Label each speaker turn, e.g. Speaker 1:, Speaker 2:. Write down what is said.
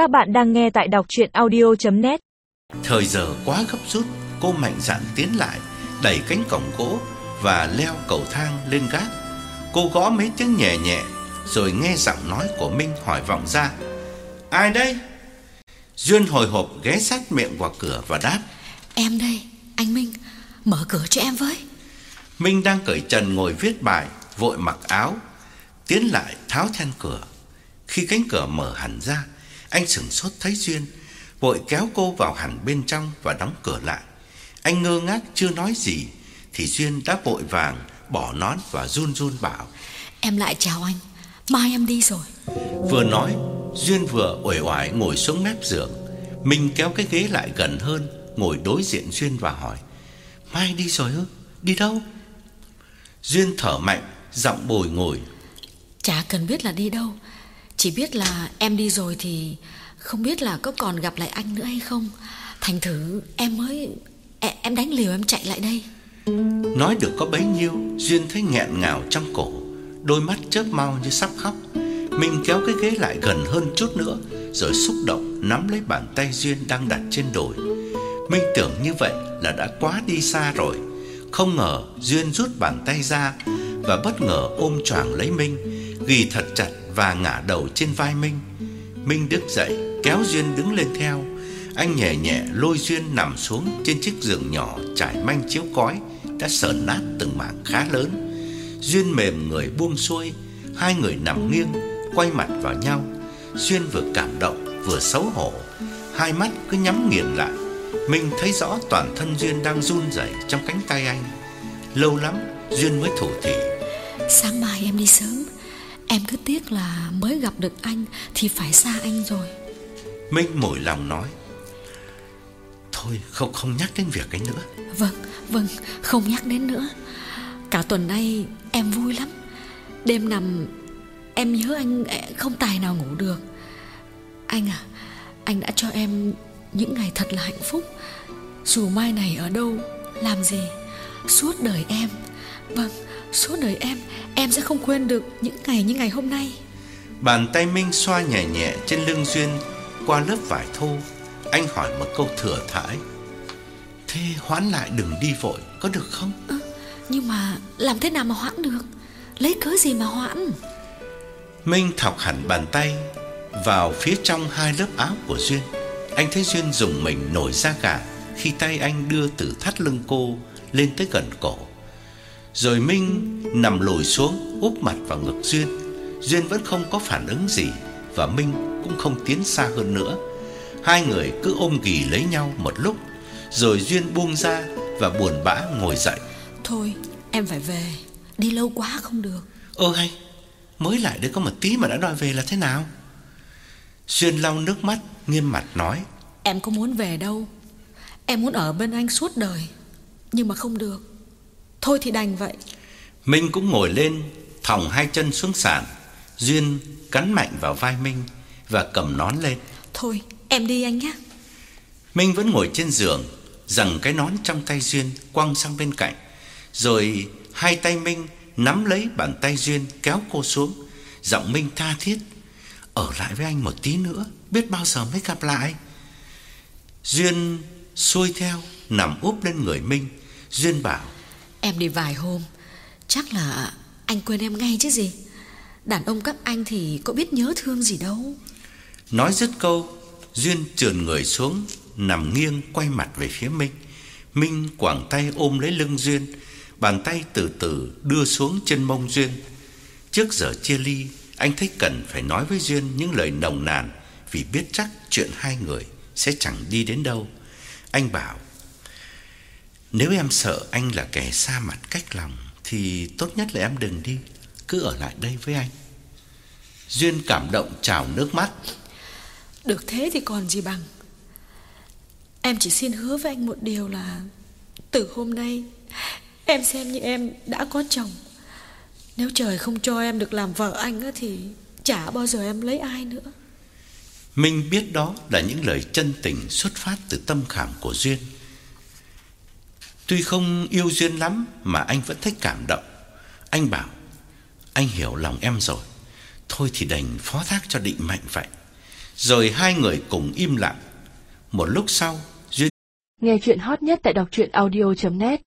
Speaker 1: Các bạn đang nghe tại đọc chuyện audio.net
Speaker 2: Thời giờ quá gấp rút, cô mạnh dạn tiến lại, đẩy cánh cổng gỗ và leo cầu thang lên gác. Cô gõ mấy tiếng nhẹ nhẹ, rồi nghe giọng nói của Minh hỏi vọng ra. Ai đây? Duyên hồi hộp ghé sát miệng vào cửa và đáp.
Speaker 3: Em đây, anh Minh, mở cửa cho em với.
Speaker 2: Minh đang cởi trần ngồi viết bài, vội mặc áo, tiến lại tháo then cửa. Khi cánh cửa mở hẳn ra, anh sửng sốt thấy Duyên, vội kéo cô vào hẳn bên trong và đóng cửa lại. Anh ngơ ngác chưa nói gì thì Duyên đã vội vàng bỏ nón và run run bảo:
Speaker 3: Em lại chào anh, mai em đi rồi.
Speaker 2: Vừa nói, Duyên vừa uể oải ngồi xuống mép giường. Minh kéo cái ghế lại gần hơn, ngồi đối diện Duyên và hỏi: "Mai đi rồi ư? Đi đâu?" Duyên thở mạnh, giọng bồi ngồi:
Speaker 3: Chả cần biết là đi đâu, chỉ biết là em đi rồi thì không biết là có còn gặp lại anh nữa hay không. Thành thử em mới em, đánh liều em chạy lại đây.
Speaker 2: Nói được có bấy nhiêu, Duyên thấy nghẹn ngào trong cổ, đôi mắt chớp mau như sắp khóc. Minh kéo cái ghế lại gần hơn chút nữa, rồi xúc động nắm lấy bàn tay Duyên đang đặt trên đồi. Minh tưởng như vậy là đã quá đi xa rồi, không ngờ Duyên rút bàn tay ra và bất ngờ ôm choàng lấy Minh, ghì thật chặt và ngả đầu trên vai Minh. Minh đứng dậy, kéo Duyên đứng lên theo. Anh nhẹ nhẹ lôi Duyên nằm xuống trên chiếc giường nhỏ trải manh chiếu cói đã sờn nát từng mảng khá lớn. Duyên mềm người buông xuôi, hai người nằm nghiêng, quay mặt vào nhau. Duyên vừa cảm động vừa xấu hổ, hai mắt cứ nhắm nghiền lại. Minh thấy rõ toàn thân Duyên đang run rẩy trong cánh tay anh. Lâu lắm Duyên mới thủ thỉ.
Speaker 3: Sáng mai em đi sớm, em cứ tiếc là mới gặp được anh thì phải xa anh rồi.
Speaker 2: Minh mỏi lòng nói. Thôi không không nhắc đến việc ấy nữa.
Speaker 3: Vâng, vâng, không nhắc đến nữa. Cả tuần nay em vui lắm. Đêm nằm em nhớ anh không tài nào ngủ được. Anh à, anh đã cho em những ngày thật là hạnh phúc. Dù mai này ở đâu, làm gì, suốt đời em. Vâng, suốt đời em, em sẽ không quên được những ngày như ngày hôm nay.
Speaker 2: Bàn tay Minh xoa nhẹ nhẹ trên lưng Duyên qua lớp vải thô. Anh hỏi một câu thừa thãi. Thế hoãn lại đừng đi vội, có được không?
Speaker 3: Ừ, nhưng mà làm thế nào mà hoãn được? Lấy cớ gì mà hoãn?
Speaker 2: Minh thọc hẳn bàn tay vào phía trong hai lớp áo của Duyên. Anh thấy Duyên dùng mình nổi da gà khi tay anh đưa từ thắt lưng cô lên tới gần cổ. Rồi Minh nằm lùi xuống úp mặt vào ngực Duyên. Duyên vẫn không có phản ứng gì và Minh cũng không tiến xa hơn nữa. Hai người cứ ôm ghì lấy nhau một lúc, rồi Duyên buông ra và buồn bã ngồi dậy.
Speaker 3: Thôi, em phải về, đi lâu quá không được.
Speaker 2: Ơ hay, mới lại đây có một tí mà đã đòi về là thế nào? Duyên lau nước mắt, nghiêm mặt nói:
Speaker 3: "Em có muốn về đâu. Em muốn ở bên anh suốt đời, nhưng mà không được. Thôi thì đành vậy."
Speaker 2: Minh cũng ngồi lên, thòng hai chân xuống sàn. Duyên cắn mạnh vào vai Minh và cầm nón lên.
Speaker 3: "Thôi, em đi anh nhé."
Speaker 2: Minh vẫn ngồi trên giường, giằng cái nón trong tay Duyên quăng sang bên cạnh, rồi hai tay Minh nắm lấy bàn tay Duyên kéo cô xuống, giọng Minh tha thiết: "Ở lại với anh một tí nữa, biết bao giờ mới gặp lại." Duyên xuôi theo, nằm úp lên người Minh. Duyên bảo:
Speaker 3: "Em đi vài hôm, chắc là anh quên em ngay chứ gì. Đàn ông các anh thì có biết nhớ thương gì đâu."
Speaker 2: Nói dứt câu, Duyên trườn người xuống, nằm nghiêng quay mặt về phía Minh. Minh quảng tay ôm lấy lưng Duyên, bàn tay từ từ đưa xuống chân mông Duyên. Trước giờ chia ly, anh thấy cần phải nói với Duyên những lời nồng nàn vì biết chắc chuyện hai người sẽ chẳng đi đến đâu. Anh bảo: "Nếu em sợ anh là kẻ xa mặt cách lòng thì tốt nhất là em đừng đi, cứ ở lại đây với anh." Duyên cảm động trào nước mắt.
Speaker 3: Được thế thì còn gì bằng. Em chỉ xin hứa với anh một điều là từ hôm nay em xem như em đã có chồng. Nếu trời không cho em được làm vợ anh á thì chả bao giờ em lấy ai nữa.
Speaker 2: Minh biết đó là những lời chân tình xuất phát từ tâm khảm của Duyên. Tuy không yêu Duyên lắm mà anh vẫn thấy cảm động. Anh bảo: "Anh hiểu lòng em rồi, thôi thì đành phó thác cho định mệnh vậy." Rồi hai người cùng im lặng. Một lúc sau, Duyên
Speaker 1: Nghe chuyện hot nhất tại đọc truyện audio.net